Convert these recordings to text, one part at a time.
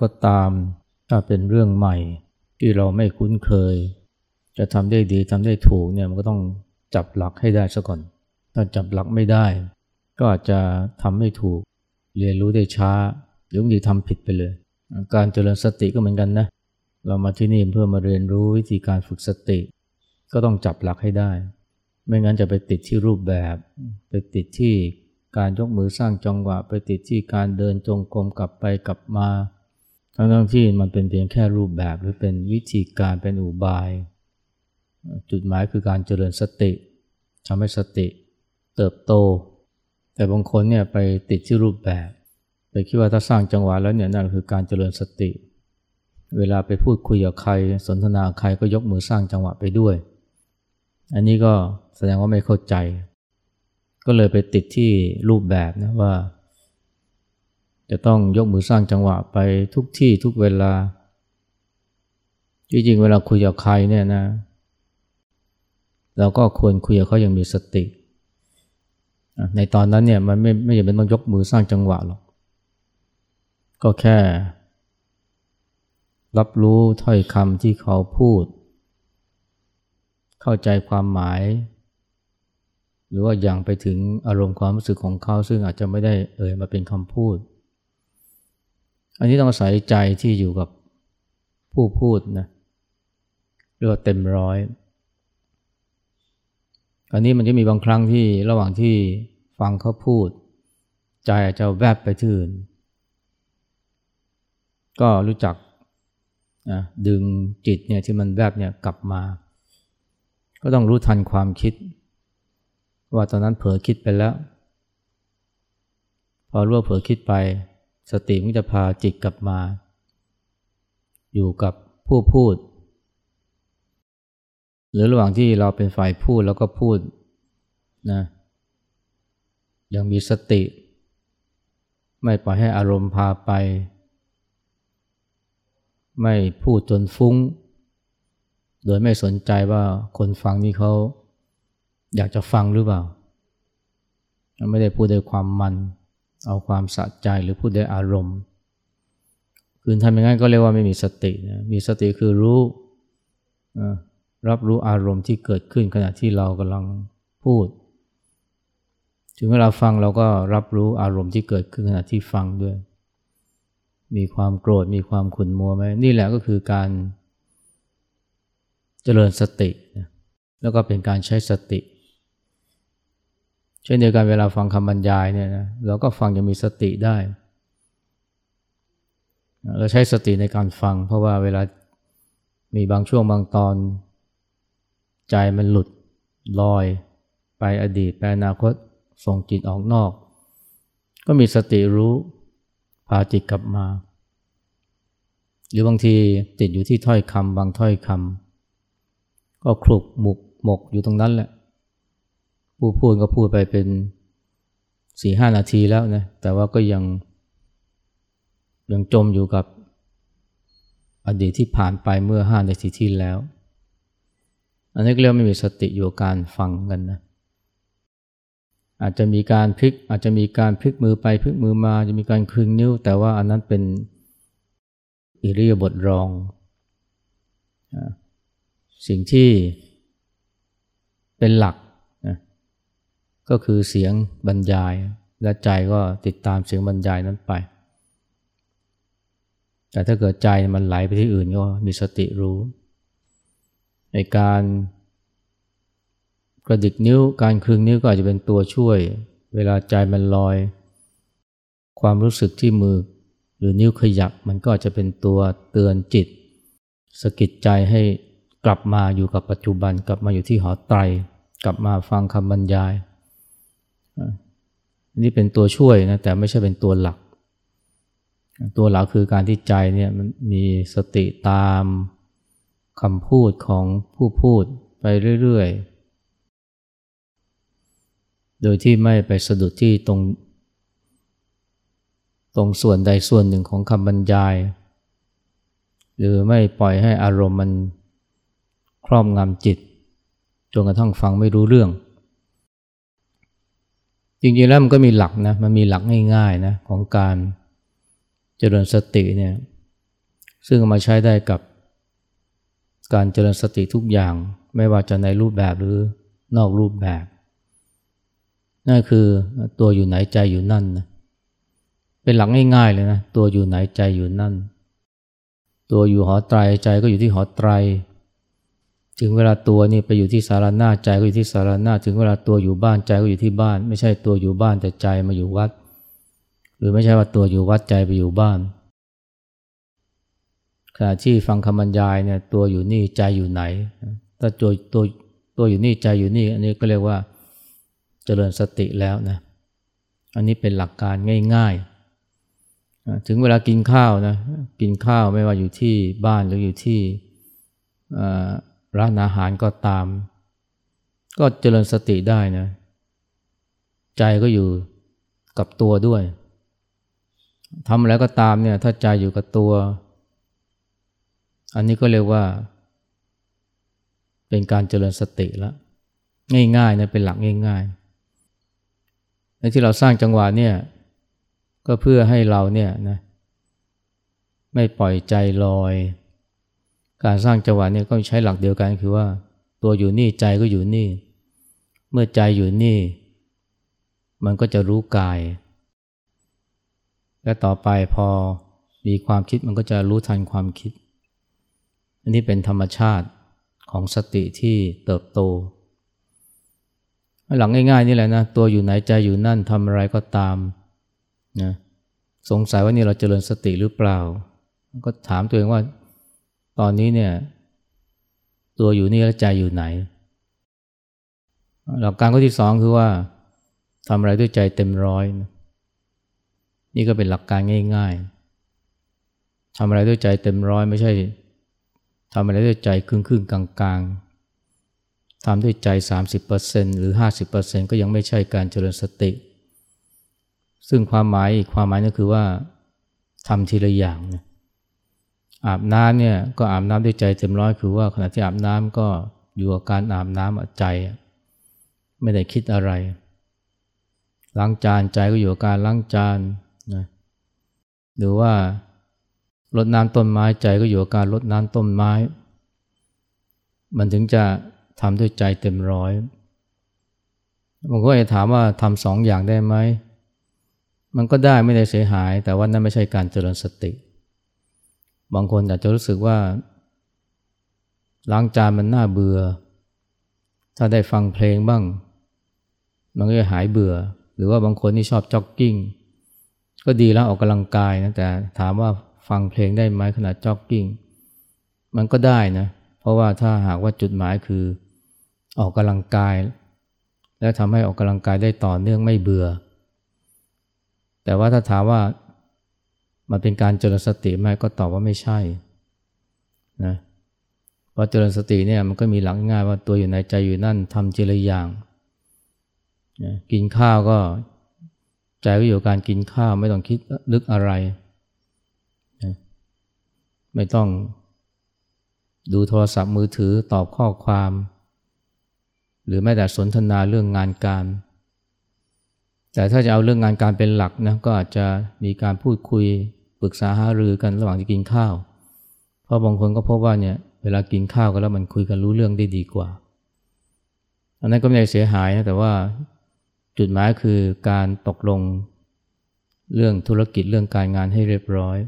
ก็ตาม ถ้าเป็นเรื่องใหม่ที่เราไม่คุ้นเคย จะทำได้ดีทำได้ถูกเนี่ยมันก็ต้องจับหลักให้ได้ซะก่อน ถ้าจับหลักไม่ได้ ก็อาจจะทำไม่ถูก เรียนรู้ได้ช้า หรือบางทีทำผิดไปเลย การเจริญสติก็เหมือนกันนะ เรามาที่นี่เพื่อมาเรียนรู้วิธีการฝึกสติ ก็ต้องจับหลักให้ได้ ไม่งั้นจะไปติดที่รูปแบบ ไปติดที่การยกมือสร้างจังหวะ ไปติดที่การเดินจงกรมกลับไปกลับมา ทั้งๆที่มันเป็นเพียงแค่รูปแบบหรือเป็นวิธีการเป็นอุบาย จุดหมายคือการเจริญสติทำให้สติเติบโต แต่บางคนเนี่ยไปติดที่รูปแบบ ไปคิดว่าถ้าสร้างจังหวะแล้วเนี่ยนั่นคือการเจริญสติ เวลาไปพูดคุยกับใคร สนทนาใครก็ยกมือสร้างจังหวะไปด้วย อันนี้ก็แสดงว่าไม่เข้าใจ ก็เลยไปติดที่รูปแบบนะว่า จะต้องยกมือสร้างจังหวะไปทุกที่ทุกเวลา จริงๆ เวลาคุยกับใครเนี่ยนะ เราก็ควรคุยกับเขาอย่างมีสติ ในตอนนั้นเนี่ยมันไม่ไม่จำเป็นต้องยกมือสร้างจังหวะหรอก ก็แค่ รับรู้ถ้อยคำที่เขาพูด เข้าใจความหมาย หรือว่าอย่างไปถึงอารมณ์ความรู้สึกของเขาซึ่งอาจจะไม่ได้เอ่ยมาเป็นคำพูด อันนี้ต้องอาศัยใจที่อยู่กับผู้พูดนะเรียกว่าเต็มร้อยอันนี้มันจะมีบางครั้งที่ระหว่างที่ฟังเขาพูด ใจอาจจะแวบไปที่อื่น ก็รู้จักนะดึงจิตเนี่ยที่มันแวบเนี่ยกลับมา ก็ต้องรู้ทันความคิด ว่าตอนนั้นเผลอคิดไปแล้ว พอรู้ว่าเผลอคิดไป สติมันจะพาจิตกลับมา อยู่กับผู้พูด หรือระหว่างที่เราเป็นฝ่ายพูดแล้วก็พูดนะยังมีสติ ไม่ปล่อยให้อารมณ์พาไป ไม่พูดจนฟุ้ง โดยไม่สนใจว่าคนฟังนี่เขาอยากจะฟังหรือเปล่า ไม่ได้พูดด้วยความมัน เอาความสะใจหรือพูดด้วยอารมณ์คือทำอย่างนั้นก็เรียกว่าไม่มีสตินะมีสติคือรู้รับรู้อารมณ์ที่เกิดขึ้นขณะที่เรากำลังพูด ถึงเวลาฟังเราก็รับรู้อารมณ์ที่เกิดขึ้นขณะที่ฟังด้วย มีความโกรธมีความขุ่นมัวไหมนี่แหละก็คือการเจริญสติ แล้วก็เป็นการใช้สติ เช่นเดียวกันเวลาฟังคำบรรยายเนี่ยนะเราก็ฟังยังมีสติได้ เราใช้สติในการฟัง เพราะว่าเวลามีบางช่วงบางตอน ใจมันหลุดลอยไปอดีตไปอนาคตส่งจิตออกนอก ก็มีสติรู้พาจิตกลับมา หรือบางทีติดอยู่ที่ถ้อยคำบางถ้อยคำก็คลุกหมุกหมกอยู่ตรงนั้นแหละ ผู้พูดก็พูดไปเป็นสี่ห้านาทีแล้วนะ แต่ว่าก็ยังยังจมอยู่กับอดีตที่ผ่านไปเมื่อห้านาทีที่แล้ว อันนี้เรียกไม่มีสติอยู่การฟังกันนะ อาจจะมีการพลิกอาจจะมีการพลิกมือไปพลิกมือมาจะมีการคลึงนิ้ว แต่ว่าอันนั้นเป็นอิริยาบถรอง สิ่งที่เป็นหลัก ก็คือเสียงบรรยาย และใจก็ติดตามเสียงบรรยายนั้นไป แต่ถ้าเกิดใจมันไหลไปที่อื่นก็มีสติรู้ในการกระดิกนิ้วการคลึงนิ้วก็อาจจะเป็นตัวช่วย เวลาใจมันลอย ความรู้สึกที่มือหรือนิ้วขยับมันก็อาจจะเป็นตัวเตือนจิตสกิดใจให้กลับมาอยู่กับปัจจุบัน กลับมาอยู่ที่หอไตรกลับมาฟังคำบรรยาย นี่เป็นตัวช่วยนะแต่ไม่ใช่เป็นตัวหลัก ตัวหลักคือการที่ใจเนี่ยมันมีสติตามคำพูดของผู้พูดไปเรื่อยๆ โดยที่ไม่ไปสะดุดที่ตรง ตรงส่วนใดส่วนหนึ่งของคำบรรยาย หรือไม่ปล่อยให้อารมณ์มันครอบงำจิต จนกระทั่งฟังไม่รู้เรื่อง จริงๆแล้วมันก็มีหลักนะมันมีหลักง่ายๆนะของการเจริญสติเนี่ยซึ่งมาใช้ได้กับการเจริญสติทุกอย่าง ไม่ว่าจะในรูปแบบหรือนอกรูปแบบ นั่นคือตัวอยู่ไหนใจอยู่นั่นนะเป็นหลักง่ายๆเลยนะตัวอยู่ไหนใจอยู่นั่น ตัวอยู่หอไตรใจก็อยู่ที่หอไตร ถึงเวลาตัวนี่ไปอยู่ที่สารหน้าใจก็อยู่ที่สารหน้าถึงเวลาตัวอยู่บ้านใจก็อยู่ที่บ้าน ไม่ใช่ตัวอยู่บ้านแต่ใจมาอยู่วัด หรือไม่ใช่ว่าตัวอยู่วัดใจไปอยู่บ้านขณะที่ฟังคำบรรยายเนี่ยตัวอยู่นี่ใจอยู่ไหน ถ้าตัวตัวตัวอยู่นี่ใจอยู่นี่ อันนี้ก็เรียกว่าเจริญสติแล้วนะอันนี้เป็นหลักการง่ายๆ ถึงเวลากินข้าวนะกินข้าวไม่ว่าอยู่ที่บ้านหรืออยู่ที่ ร้านอาหารก็ตาม ก็เจริญสติได้นะ ใจก็อยู่กับตัวด้วยทำอะไรก็ตามเนี่ยถ้าใจอยู่กับตัว อันนี้ก็เรียกว่า เป็นการเจริญสติแล้วง่ายๆนะเป็นหลักง่ายๆในที่เราสร้างจังหวะเนี่ยก็เพื่อให้เราเนี่ยนะไม่ปล่อยใจลอย การสร้างจังหวะเนี่ยก็ใช้หลักเดียวกันคือว่า ตัวอยู่นี่ใจก็อยู่นี่ เมื่อใจอยู่นี่ มันก็จะรู้กาย และต่อไปพอมีความคิดมันก็จะรู้ทันความคิด อันนี้เป็นธรรมชาติของสติที่เติบโต หลังง่ายๆนี่แหละนะ ตัวอยู่ไหนใจอยู่นั่นทำอะไรก็ตามนะสงสัยว่านี่เราเจริญสติหรือเปล่า ก็ถามตัวเองว่า ตอนนี้เนี่ย ตัวอยู่นี่แล้วใจอยู่ไหน หลักการข้อที่สองคือว่าทำอะไรด้วยใจเต็มร้อยนะนี่ก็เป็นหลักการง่าย ๆทำอะไรด้วยใจเต็มร้อยไม่ใช่ทำอะไรด้วยใจครึ่งครึ่งกลางกลางทำด้วยใจ 30%หรือ 50%ก็ยังไม่ใช่การเจริญสติ ซึ่งความหมายอีกความหมายก็คือว่าทำทีละอย่างนะ อาบน้ำเนี่ยก็อาบน้ำด้วยใจเต็มร้อยคือว่าขณะที่อาบน้ำก็อยู่กับการอาบน้ำใจไม่ได้คิดอะไร ล้างจานใจก็อยู่กับการล้างจานนะหรือว่ารดน้ำต้นไม้ใจก็อยู่กับการรดน้ำต้นไม้ มันถึงจะทำด้วยใจเต็มร้อยบางคนจะถามว่าทำสองอย่างได้ไหม มันก็ได้ไม่ได้เสียหาย แต่ว่านั่นไม่ใช่การเจริญสติ บางคนอาจจะรู้สึกว่าล้างจานมันน่าเบื่อ ถ้าได้ฟังเพลงบ้าง มันก็จะหายเบื่อ หรือว่าบางคนที่ชอบจ็อกกิ้ง ก็ดีแล้วออกกำลังกายนะ แต่ถามว่าฟังเพลงได้ไหมขณะจ็อกกิ้ง มันก็ได้นะ เพราะว่าถ้าหากว่าจุดหมายคือออกกำลังกาย และทำให้ออกกำลังกายได้ต่อเนื่องไม่เบื่อ แต่ว่าถ้าถามว่า มันเป็นการเจริญสติไหมก็ตอบว่าไม่ใช่นะเพราะเจริญสติเนี่ยมันก็มีหลักง่ายว่าตัวอยู่ในใจอยู่นั่นทำเจริญอย่างนะกินข้าวก็ใจก็อยู่การกินข้าวไม่ต้องคิดนึกอะไรไม่ต้องดูโทรศัพท์มือถือตอบข้อความ หรือแม้แต่สนทนาเรื่องงานการ แต่ถ้าจะเอาเรื่องงานการเป็นหลักนะก็อาจจะมีการพูดคุย ปรึกษาหารือกันระหว่างที่กินข้าว เพราะบางคนก็พบว่าเนี่ยเวลากินข้าวกันแล้วมันคุยกันรู้เรื่องได้ดีกว่า อันนั้นก็ไม่ได้เสียหายนะแต่ว่าจุดหมายคือการตกลงเรื่องธุรกิจเรื่องการงานให้เรียบร้อย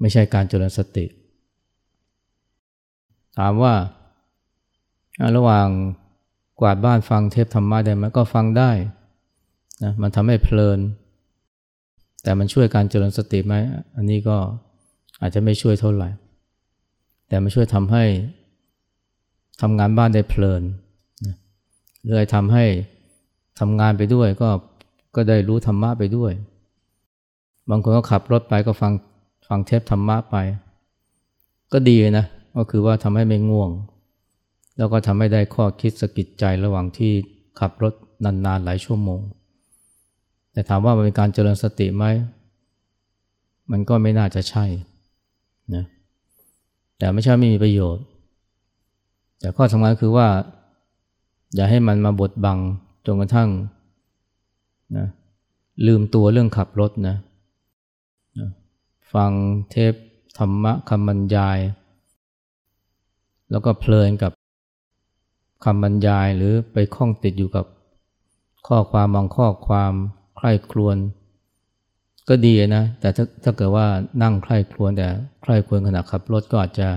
ไม่ใช่การเจริญสติ ถามว่า ระหว่างกวาดบ้านฟังเทปธรรมะได้ไหมก็ฟังได้นะมันทำให้เพลิน แต่มันช่วยการเจริญสติไหมอันนี้ก็อาจจะไม่ช่วยเท่าไหร่ แต่มันช่วยทำให้ทำงานบ้านได้เพลินนะหรือทำให้ทำงานไปด้วยก็ก็ได้รู้ธรรมะไปด้วย บางคนก็ขับรถไปก็ฟังฟังเทปธรรมะไป ก็ดีนะ ก็คือว่าทำให้ไม่ง่วง แล้วก็ทำให้ได้ข้อคิดสกิดใจระหว่างที่ขับรถนานๆหลายชั่วโมง แต่ถามว่ามันเป็นการเจริญสติไหม มันก็ไม่น่าจะใช่นะแต่ไม่ใช่ไม่มีประโยชน์ แต่ข้อสำคัญคือว่า อย่าให้มันมาบดบังจนกระทั่งนะลืมตัวเรื่องขับรถนะฟังเทปธรรมะคำบรรยาย แล้วก็เพลินกับคำบรรยายหรือไปคล้องติดอยู่กับข้อความบางข้อความ ใคร่ครวญก็ดีนะ แต่ถ้าถ้าเกิดว่านั่งใคร่ครวญแต่ใคร่ครวญขณะขับรถก็อาจจะ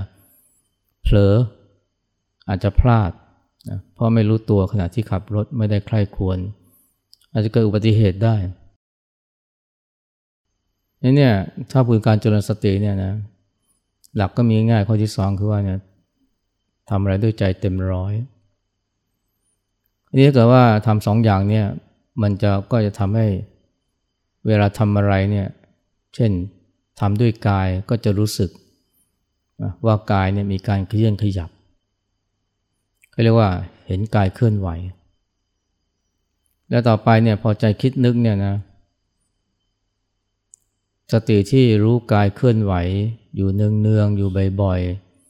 เผลออาจจะพลาดนะเพราะไม่รู้ตัวขณะที่ขับรถไม่ได้ใคร่ครวญอาจจะเกิดอุบัติเหตุได้นี่เนี่ยถ้าพูดการเจริญสติเนี่ยนะหลักก็มีง่ายข้อที่สองคือว่าเนี่ยทำอะไรด้วยใจเต็มร้อยนี่ถ้าเกิดว่าทำสองอย่างเนี่ย มันจะก็จะทำให้เวลาทำอะไรเนี่ย เช่นทำด้วยกายก็จะรู้สึกว่ากายเนี่ยมีการเคลื่อนขยับเขาเรียกว่าเห็นกายเคลื่อนไหว แล้วต่อไปเนี่ยพอใจคิดนึกเนี่ยนะ สติที่รู้กายเคลื่อนไหว อยู่เนืองๆอยู่บ่อย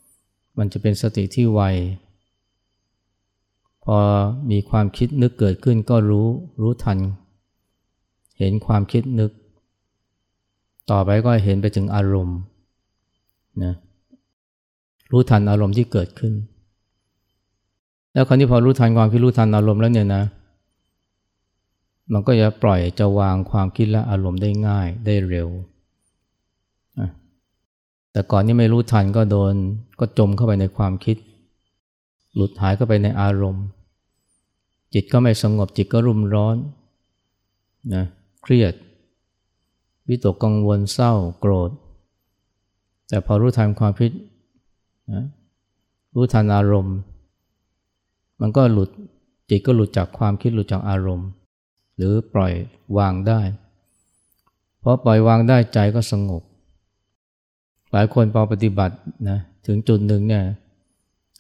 ๆมันจะเป็นสติที่ไว พอมีความคิดนึกเกิดขึ้นก็รู้รู้ทัน เห็นความคิดนึก ต่อไปก็เห็นไปถึงอารมณ์นะรู้ทันอารมณ์ที่เกิดขึ้น แล้วคราวนี้พอรู้ทันความคิดรู้ทันอารมณ์แล้วเนี่ยนะ มันก็จะปล่อยจะวางความคิดและอารมณ์ได้ง่ายได้เร็ว แต่ก่อนนี้ไม่รู้ทันก็โดนก็จมเข้าไปในความคิด หลุดหายเข้าไปในอารมณ์ จิตก็ไม่สงบจิตก็รุ่มร้อนนะเครียด วิตกกังวลเศร้าโกรธ แต่พอรู้ทันความคิดนะรู้ทันอารมณ์ มันก็หลุดจิตก็หลุดจากความคิดหลุดจากอารมณ์ หรือปล่อยวางได้พอปล่อยวางได้ใจก็สงบ หลายคนพอปฏิบัตินะถึงจุดหนึ่งเนี่ย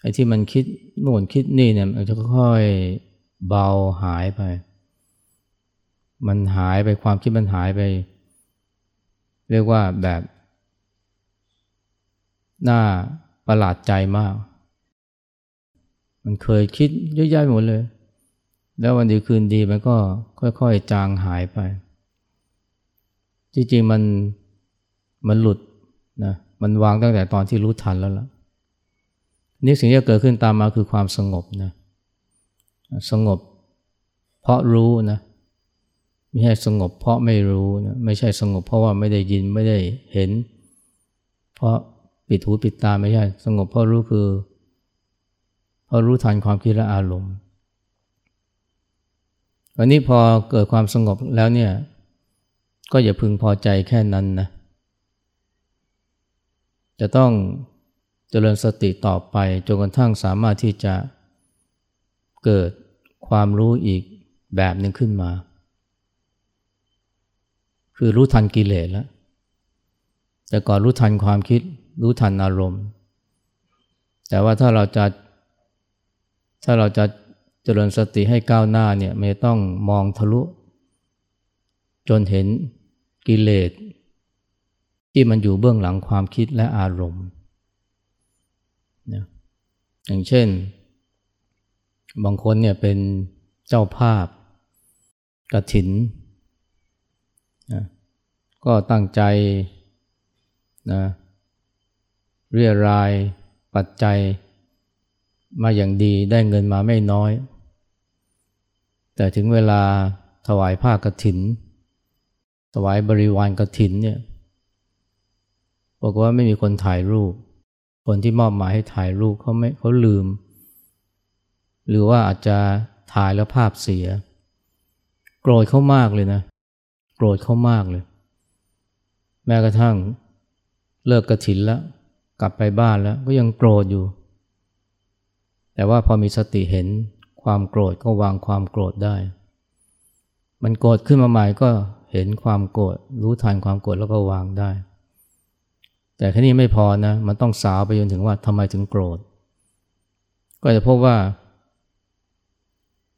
ไอ้ที่มันคิดโน่นคิดนี่เนี่ยมันจะค่อยเบาหายไป มันหายไปความคิดมันหายไป เรียกว่าแบบน่าประหลาดใจมาก มันเคยคิดเยอะแยะหมดเลย แล้ววันดีคืนดีมันก็ค่อยๆ จางหายไป จริงๆมันมันหลุดนะ มันวางตั้งแต่ตอนที่รู้ทันแล้วล่ะ นี่สิ่งที่เกิดขึ้นตามมาคือความสงบนะสงบ เพราะรู้นะไม่ใช่สงบเพราะไม่รู้นะไม่ใช่สงบเพราะว่าไม่ได้ยินไม่ได้เห็น เพราะปิดหูปิดตาไม่ใช่สงบเพราะรู้คือเพราะรู้ทันความคิดและอารมณ์วันนี้พอเกิดความสงบแล้วเนี่ย ก็อย่าพึงพอใจแค่นั้นนะจะต้อง เจริญสติต่อไปจนกระทั่งสามารถที่จะเกิดความรู้อีกแบบหนึ่งขึ้นมา คือรู้ทันกิเลสแล้ว แต่ก่อนรู้ทันความคิด รู้ทันอารมณ์ แต่ว่าถ้าเราจะถ้าเราจะเจริญสติให้ก้าวหน้าเนี่ยไม่ต้องมองทะลุ จนเห็นกิเลสที่มันอยู่เบื้องหลังความคิดและอารมณ์ อย่างเช่น บางคนเนี่ยเป็นเจ้าภาพกระถินนะก็ตั้งใจนะเรียรายปัจจัยมาอย่างดีได้เงินมาไม่น้อย แต่ถึงเวลาถวายผ้ากรถิน ถวายบริวารกรถินเนี่ยบอกว่าไม่มีคนถ่ายรูป คนที่มอบหมายให้ถ่ายรูปเขาไม่เขาลืม หรือว่าอาจจะถ่ายแล้วภาพเสีย โกรธเขามากเลยนะ โกรธเขามากเลย แม้กระทั่งเลิกกระถินแล้วกลับไปบ้านแล้วก็ยังโกรธอยู่ แต่ว่าพอมีสติเห็นความโกรธก็วางความโกรธได้ มันโกรธขึ้นมาใหม่ก็เห็นความโกรธรู้ทันความโกรธแล้วก็วางได้ แต่แค่นี้ไม่พอนะมันต้องสาวไปจนถึงว่าทำไมถึงโกรธ ก็จะพบว่า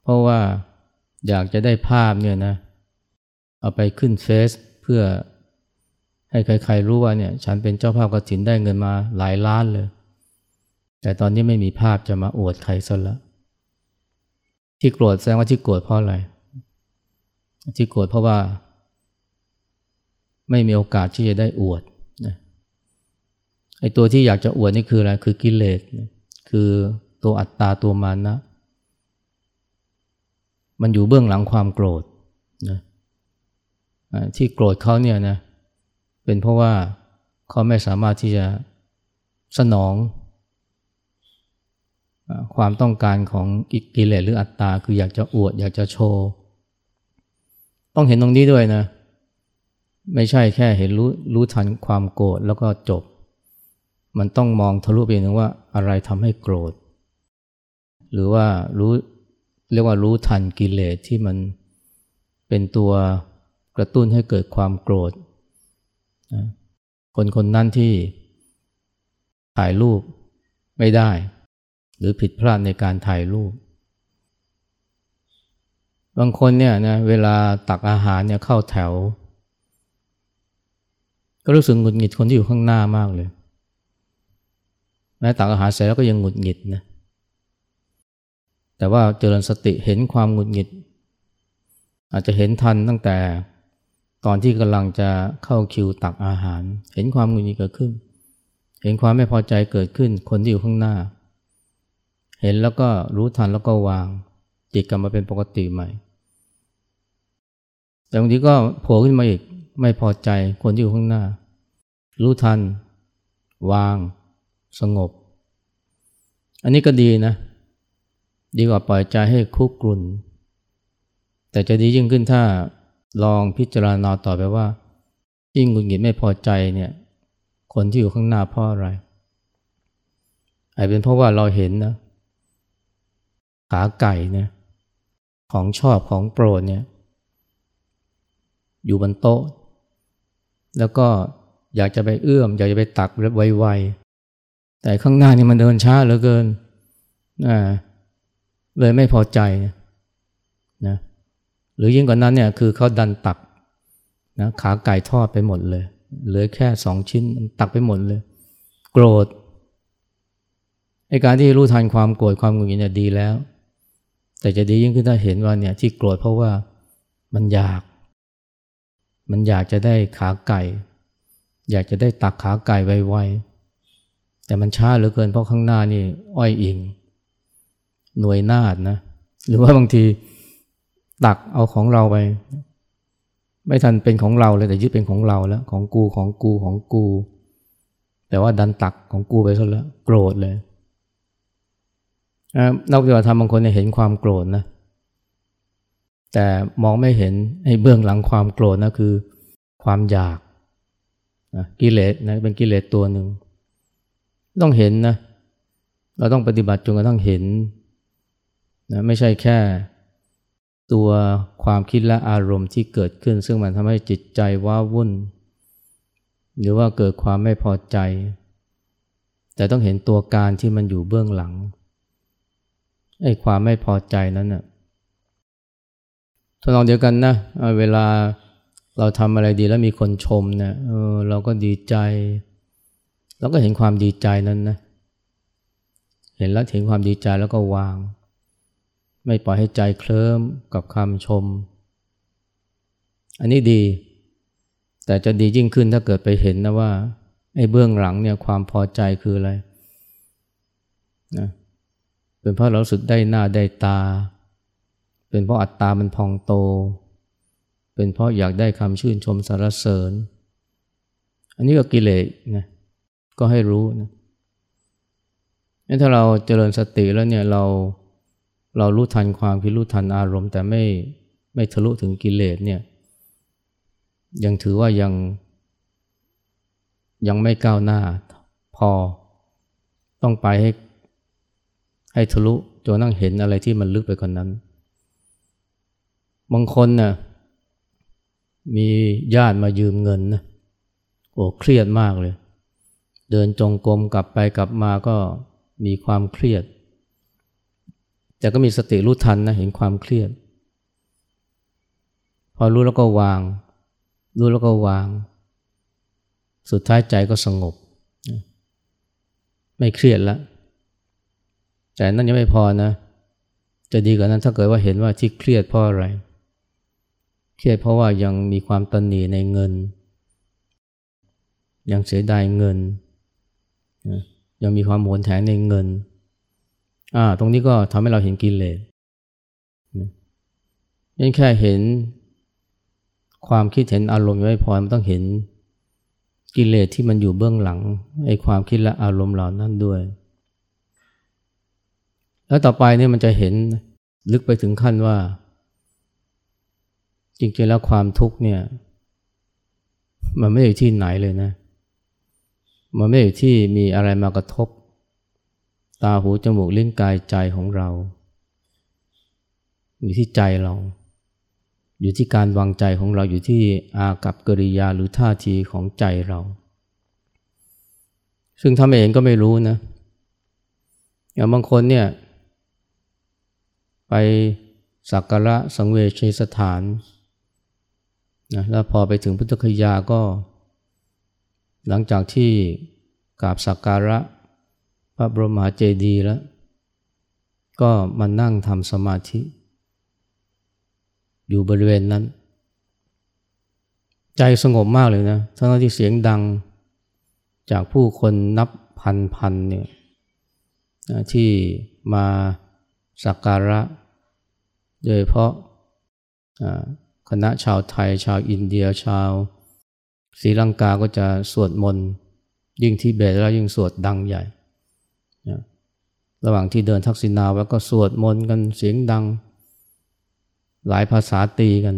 เพราะว่าอยากจะได้ภาพเนี่ยนะ เอาไปขึ้นเฟซเพื่อให้ใครๆรู้ว่าเนี่ยฉันเป็นเจ้าภาพกฐินได้เงินมาหลายล้านเลย แต่ตอนนี้ไม่มีภาพจะมาอวดใครซะแล้วที่โกรธแสดงว่าที่โกรธเพราะอะไร ที่โกรธเพราะว่า ไม่มีโอกาสที่จะได้อวด ไอ้ตัวที่อยากจะอวดนี่คืออะไรคือกิเลสคือตัวอัตตาตัวมานะ มันอยู่เบื้องหลังความโกรธนะที่โกรธเขาเนี่ยนะเป็นเพราะว่าเขาไม่สามารถที่จะสนอง ความต้องการของกิเลสหรืออัตตา คืออยากจะอวด อยากจะโชว์ ต้องเห็นตรงนี้ด้วยนะ ไม่ใช่แค่เห็นรู้รู้ทันความโกรธแล้วก็จบ มันต้องมองทะลุไปถึงว่าอะไรทำให้โกรธ หรือว่ารู้เรียกว่ารู้ทันกิเลสที่มันเป็นตัวกระตุ้นให้เกิดความโกรธ คนคนนั้นที่ถ่ายรูปไม่ได้ หรือผิดพลาดในการถ่ายรูป บางคนเนี่ยนะเวลาตักอาหารเนี่ยเข้าแถว ก็รู้สึกหงุดหงิดคนที่อยู่ข้างหน้ามากเลย แม้ตักอาหารเสร็จแล้วก็ยังหงุดหงิดนะแต่ว่าเจริญสติเห็นความหงุดหงิด อาจจะเห็นทันตั้งแต่ตอนที่กำลังจะเข้าคิวตักอาหาร เห็นความหงุดหงิดเกิดขึ้น เห็นความไม่พอใจเกิดขึ้นคนที่อยู่ข้างหน้า เห็นแล้วก็รู้ทันแล้วก็วาง จิตกลับมาเป็นปกติใหม่ แต่บางทีก็โผล่ขึ้นมาอีกไม่พอใจคนที่อยู่ข้างหน้า รู้ทัน วาง สงบ อันนี้ก็ดีนะ ดีกว่าปล่อยใจให้คุกกรุ่น แต่จะดียิ่งขึ้นถ้าลองพิจารณาต่อไปว่ายิ่งหงุดหงิดไม่พอใจเนี่ย คนที่อยู่ข้างหน้าเพราะอะไรอาจเป็นเพราะว่าเราเห็นนะขาไก่เนี่ยของชอบของโปรดเนี่ย อยู่บนโต๊ะ แล้วก็อยากจะไปเอื้อม อยากจะไปตักไวๆ แต่ข้างหน้านี่มันเดินช้าเหลือเกินอ่าเลยไม่พอใจนะหรือยิ่งกว่านั้นเนี่ยคือเขาดันตักนะขาไก่ทอดไปหมดเลย เหลือแค่สองชิ้นตักไปหมดเลย โกรธไอการที่รู้ทันความโกรธความหงุดหงิดเนี่ยดีแล้ว แต่จะดียิ่งขึ้นถ้าเห็นว่าเนี่ยที่โกรธเพราะว่ามันอยาก มันอยากจะได้ขาไก่ อยากจะได้ตักขาไก่ไวๆ แต่มันช้าเหลือเกินเพราะข้างหน้านี่อ้อยอิง หน่วยนาดนะ หรือว่าบางทีตักเอาของเราไป ไม่ทันเป็นของเราเลยแต่ยึดเป็นของเราแล้ว ของกูของกูของกู แต่ว่าดันตักของกูไปซะแล้วโกรธเลยนักปฏิบัติธรรมบางคนเห็นความโกรธนะ แต่มองไม่เห็นไอ้เบื้องหลังความโกรธนะคือ ความอยากนะกิเลสนะเป็นกิเลสตัวหนึ่ง ต้องเห็นนะ เราต้องปฏิบัติจนกระทั่งเห็นนะไม่ใช่แค่ ตัวความคิดและอารมณ์ที่เกิดขึ้น ซึ่งมันทำให้จิตใจว้าวุ่น หรือว่าเกิดความไม่พอใจ แต่ต้องเห็นตัวการที่มันอยู่เบื้องหลังไอ้ความไม่พอใจนั้นน่ะทดลองเดียวกันนะเวลาเราทำอะไรดีแล้วมีคนชมเนะเออเราก็ดีใจ เราก็เห็นความดีใจนั้นนะ เห็นแล้วเห็นความดีใจแล้วก็วาง ไม่ปล่อยให้ใจเคลิ้มกับคำชม อันนี้ดี แต่จะดียิ่งขึ้นถ้าเกิดไปเห็นนะว่าไอ้เบื้องหลังเนี่ยความพอใจคืออะไรนะเป็นเพราะเราสึกได้หน้าได้ตา เป็นเพราะอัตตามันพองโต เป็นเพราะอยากได้คำชื่นชมสรรเสริญ อันนี้ก็กิเลสนะ ก็ให้รู้นะถ้าเราเจริญสติแล้วเนี่ยเราเรารู้ทันความคิดรู้ทันอารมณ์ แต่ไม่ไม่ทะลุถึงกิเลสเนี่ยยังถือว่ายังยังไม่ก้าวหน้าพอต้องไปให้ให้ทะลุจนนั่งเห็นอะไรที่มันลึกไปกว่านนั้น บางคนนะ่ะมีญาติมายืมเงินนะโอ้เครียดมากเลย เดินจงกรมกลับไปกลับมาก็มีความเครียด แต่ก็มีสติรู้ทันนะเห็นความเครียด พอรู้แล้วก็วาง รู้แล้วก็วาง สุดท้ายใจก็สงบ ไม่เครียดแล้วแต่นั่นยังไม่พอนะ จะดีกว่านั้นถ้าเกิดว่าเห็นว่าที่เครียดเพราะอะไร เครียดเพราะว่ายังมีความตันหนีในเงิน ยังเสียดายเงิน ยังมีความโหนแถงในเงินอ่าตรงนี้ก็ทำให้เราเห็นกิเลสยังแค่เห็นความคิดเห็นอารมณ์ไม่พอมันต้องเห็นกิเลสที่มันอยู่เบื้องหลังไอ้ความคิดและอารมณ์เหล่านั้นด้วย แล้วต่อไปเนี่ยมันจะเห็นลึกไปถึงขั้นว่า จริงๆแล้วความทุกข์เนี่ย มันไม่อยู่ที่ไหนเลยนะ มันไม่อยู่ที่มีอะไรมากระทบ ตาหูจมูกลิ้นกายใจของเรา อยู่ที่ใจเรา อยู่ที่การวางใจของเราอยู่ที่อากับกิริยาหรือท่าทีของใจเรา ซึ่งทำเองก็ไม่รู้นะอย่างบางคนเนี่ย ไปสักการะสังเวชสถานนะแล้วพอไปถึงพุทธคยาก็ หลังจากที่กราบสักการะพระบรมหาเจดีย์แล้ว ก็มานั่งทำสมาธิ อยู่บริเวณนั้น ใจสงบมากเลยนะทั้งที่เสียงดังจากผู้คนนับพันพันเนี่ยที่มาสักการะ โดยเพราะคณะชาวไทย ชาวอินเดียชาว ศรีลังกาก็จะสวดมนต์ยิ่งที่เบตแล้วยิ่งสวดดังใหญ่ระหว่างที่เดินทักษิณาแล้วก็สวดมนต์กันเสียงดัง หลายภาษาตีกัน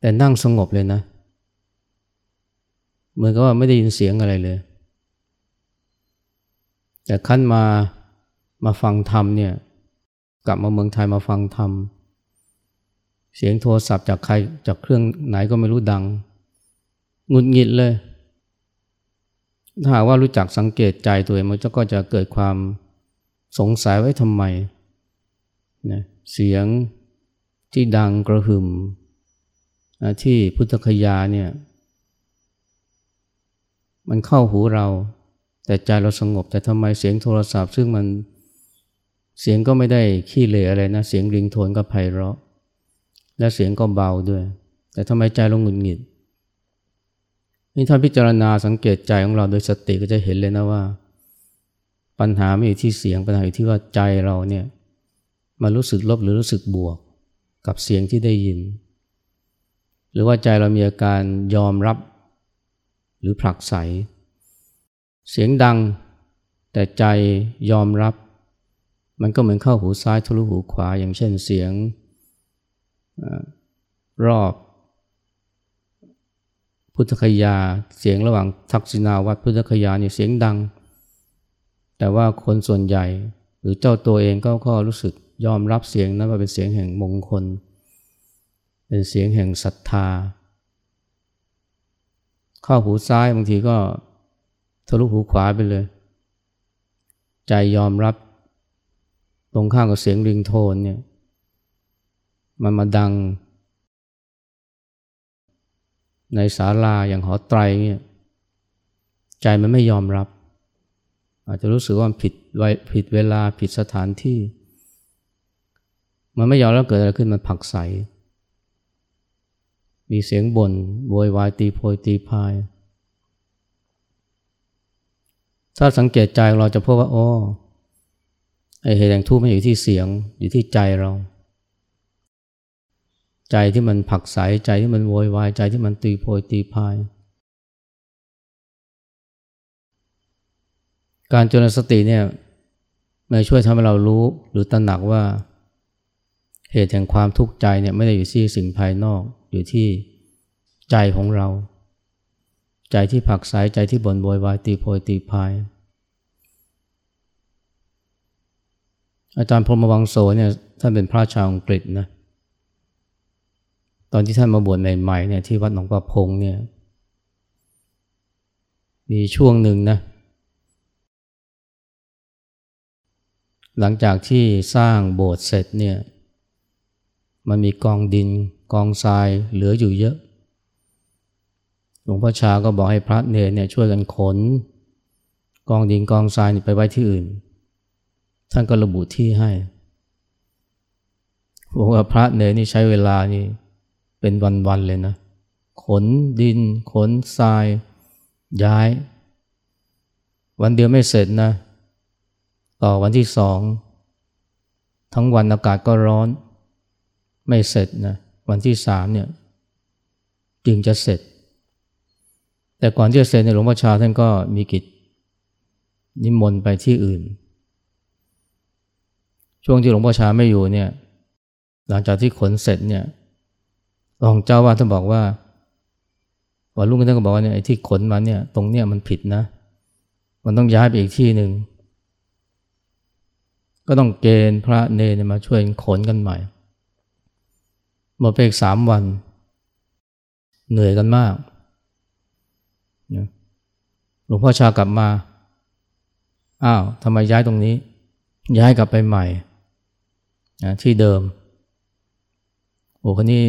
แต่นั่งสงบเลยนะเหมือนกับว่าไม่ได้ยินเสียงอะไรเลย แต่ขั้นมามาฟังธรรมเนี่ย กลับมาเมืองไทยมาฟังธรรมเเสียงโทรศัพท์จากใครจากเครื่องไหนก็ไม่รู้ดังงุดหงิดเลย ถ้าหากว่ารู้จักสังเกตใจตัวเองมันก็จะเกิดความสงสัยไว้ทำไมนะเสียงที่ดังกระหึ่มที่พุทธคยาเนี่ยมันเข้าหูเรา แต่ใจเราสงบ แต่ทำไมเสียงโทรศัพท์ ซึ่งมันเสียงก็ไม่ได้ขี้เหร่อะไรนะ เสียงริงโทนก็ไพเราะ และเสียงก็เบาด้วย แต่ทำไมใจเราหงุดหงิดนี่ถ้าพิจารณาสังเกตใจของเราโดยสติก็จะเห็นเลยนะว่า ปัญหาไม่อยู่ที่เสียงปัญหาอยู่ที่ว่าใจเราเนี่ยมารู้สึกลบหรือรู้สึกบวกกับเสียงที่ได้ยิน หรือว่าใจเรามีอาการยอมรับ หรือผลักไส เสียงดัง แต่ใจยอมรับ มันก็เหมือนเข้าหูซ้ายทะลุหูขวา อย่างเช่นเสียง รอบ พุทธคยาเสียงระหว่างทักษิณาวัดพุทธคยาเนี่ยเสียงดัง แต่ว่าคนส่วนใหญ่ หรือเจ้าตัวเองก็ก็รู้สึกยอมรับเสียงนั้นว่าเป็นเสียงแห่งมงคล เป็นเสียงแห่งศรัทธา เข้าหูซ้ายบางทีก็ทะลุหูขวาไปเลย ใจยอมรับ ตรงข้างกับเสียงริงโทนเนี่ย มันมาดัง ในศาลาอย่างหอไตรเนี่ยใจมันไม่ยอมรับ อาจจะรู้สึกว่าผิดผิดเวลาผิดสถานที่ มันไม่ยอมแล้วเกิดอะไรขึ้นมันผักใส มีเสียงบน่นโวยวายตีโพยตีพาย ถ้าสังเกตใจเราจะพบว่าโอ้ไอเหตุแห่งทุกข์ไมันอยู่ที่เสียงอยู่ที่ใจเรา ใจที่มันผักใสใจที่มันโวยวายใจที่มันตีโพยตีพาย การจนสติเนี่ยมันช่วยทำให้เรารู้หรือตระหนักว่า เหตุแห่งความทุกข์ใจเนี่ยไม่ได้อยู่ที่สิ่งภายนอกอยู่ที่ใจของเรา ใจที่ผักใสใจที่บ่นโวยวายตีโพยตีพายอาจารย์พรหมวังโสเนี่ยท่านเป็นพระชาวอังกฤษนะ ตอนที่ท่านมาบวชใหม่ๆเนี่ยที่วัดหนองประพงเนี่ย มีช่วงหนึ่งนะ หลังจากที่สร้างโบสถ์เสร็จเนี่ย มันมีกองดินกองทรายเหลืออยู่เยอะ หลวงพ่อชาก็บอกให้พระเนรเนี่ยช่วยกันขน กองดินกองทรายไปไว้ที่อื่น ท่านก็ระบุที่ให้บอกว่าพระเนรนี่ใช้เวลานี่ เป็นวันๆเลยนะ ขนดิน ขนทราย ย้าย วันเดียวไม่เสร็จนะ ต่อวันที่สอง ทั้งวันอากาศก็ร้อน ไม่เสร็จนะ วันที่สามเนี่ยจึงจะเสร็จ แต่ก่อนที่จะเสร็จในหลวงพ่อชาท่านก็มีกิจนิมนต์ไปที่อื่น ช่วงที่หลวงพ่อชาไม่อยู่เนี่ย หลังจากที่ขนเสร็จเนี่ย รองเจ้าว่าท่านบอกว่าวันรุ่งขึ้นท่านก็บอกว่าเนี่ยไอ้ที่ขนมาเนี่ยตรงเนี้ยมันผิดนะ มันต้องย้ายไปอีกที่หนึ่งก็ต้องเกณฑ์พระเนรมาช่วยขนกันใหม่หมดไปอีกสามวัน เหนื่อยกันมากหลวงพ่อชากลับมา อ้าวทำไมย้ายตรงนี้ ย้ายกลับไปใหม่ที่เดิมโอ้คนนี้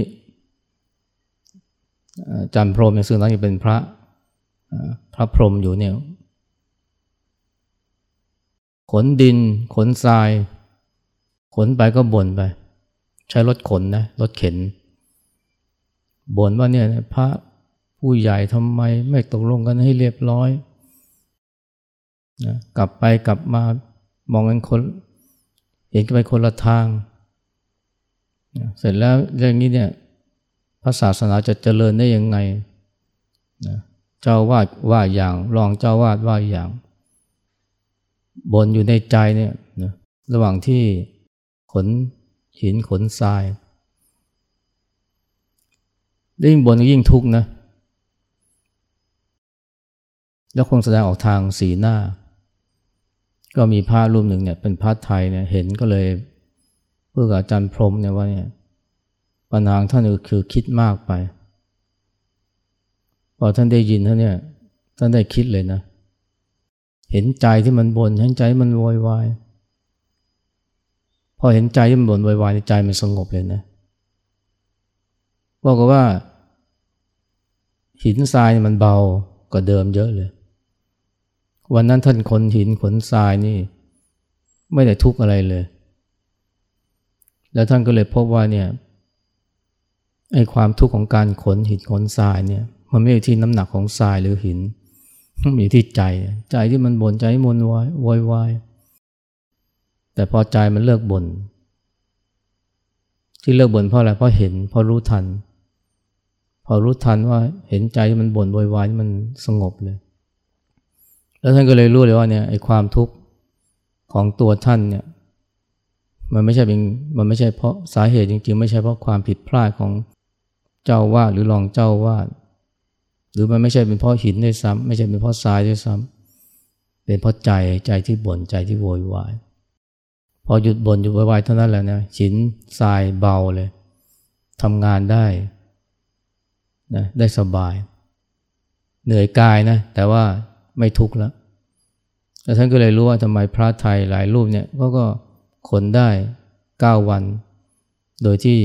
จันพรมซึ่งตอนนี้เป็นพระพระพรหมอยู่เนี่ยขนดิน ขนทราย ขนไปก็บ่นไป ใช้รถขนนะรถเข็นบ่นว่าเนี่ยพระผู้ใหญ่ทำไมไม่ตกลงกันให้เรียบร้อยนะกลับไปกลับมามองกันคนเห็นกันไปคนละทางนะเสร็จแล้วเรื่องนี้เนี่ย ระศาสนาจะเจริญได้ยังไงนะเจ้าวาดว่าอย่างรองเจ้าวาดว่าอย่างบนอยู่ในใจเนี่ยนะระหว่างที่ขนหินขนทรายยิ่งบนยิ่งทุกข์นะ แล้วคงแสดงออกทางสีหน้า ก็มีพระรูปหนึ่งเนี่ยเป็นพระไทยเนี่ยเห็นก็เลยเพื่ออาจารย์พรมเนี่ยว่าเนี่ย ปัญหาท่านคือคิดมากไป พอท่านได้ยินท่านเนี่ยท่านได้คิดเลยนะ เห็นใจที่มันบน่นเห็นใจมันโวยวายพอเห็นใจที่มันบ่นโวยวายใจมันสงบเลยนะบอกว่า หินทรายมันเบากว่าเดิมเยอะเลย วันนั้นท่านขนหินขนทรายนี่ ไม่ได้ทุกข์อะไรเลย แล้วท่านก็เลยพบว่าเนี่ย ไอ้ความทุกข์ของการขนหินขนทรายเนี่ย มันไม่อยู่ที่น้ำหนักของทรายหรือหิน มันอยู่ที่ใจ ใจที่มันบน่นใจมันวายวายวายแต่พอใจมันเลิกบน่นที่เลิกบ่นเพราะอะไรเพราะเห็นเพราะรู้ทัน พอรู้ทันว่าเห็นใจที่มันบ่นวายวายมันสงบเลย แล้วท่านก็เลยรู้เลยว่าเนี่ยไอ้ความทุกข์ของตัวท่านเนี่ยมันไม่ใช่เป็นมันไม่ใช่เพราะสาเหตุจริง ๆ ไม่ใช่เพราะความผิดพลาดของ เจ้าวาดหรือรองเจ้าวาดหรือมันไม่ใช่เป็นเพราะหินด้วยซ้ำไม่ใช่เป็นเพราะทรายด้วยซ้ำเป็นเพราะใจใจที่บ่นใจที่โวยวายพอหยุดบ่นหยุดโวยวายเท่านั้นแหละนะหินทรายเบาเลยทำงานได้นะได้สบาย เหนื่อยกายนะ แต่ว่าไม่ทุกข์แล้วแล้วท่านก็เลยรู้ว่าทำไมพระไทยหลายรูปเนี่ยก็ก็ขนได้เก้าวัน โดยที่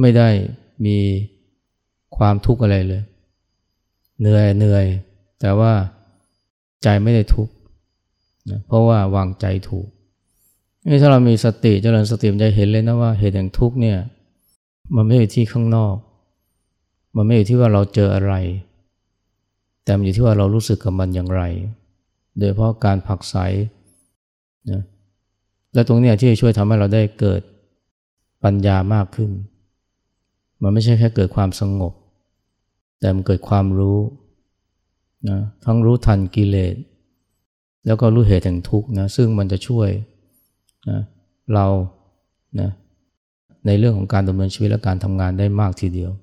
ไม่ได้ มีความทุกข์อะไรเลย เหนื่อยเหนื่อย แต่ว่าใจไม่ได้ทุกข์นะเพราะว่าวางใจถูกนี่ถ้าเรามีสติเจริญสติมันจะเห็นเลยนะว่าเหตุแห่งทุกข์เนี่ย มันไม่อยู่ที่ข้างนอก มันไม่อยู่ที่ว่าเราเจออะไร แต่มันอยู่ที่ว่าเรารู้สึกกับมันอย่างไร โดยเพราะการผักใสนะและตรงนี้ที่ช่วยทำให้เราได้เกิดปัญญามากขึ้น มันไม่ใช่แค่เกิดความสงบ แต่มันเกิดความรู้นะทั้งรู้ทันกิเลส แล้วก็รู้เหตุแห่งทุกข์นะซึ่งมันจะช่วยนะเรานะในเรื่องของการดำเนินชีวิตและการทำงานได้มากทีเดียว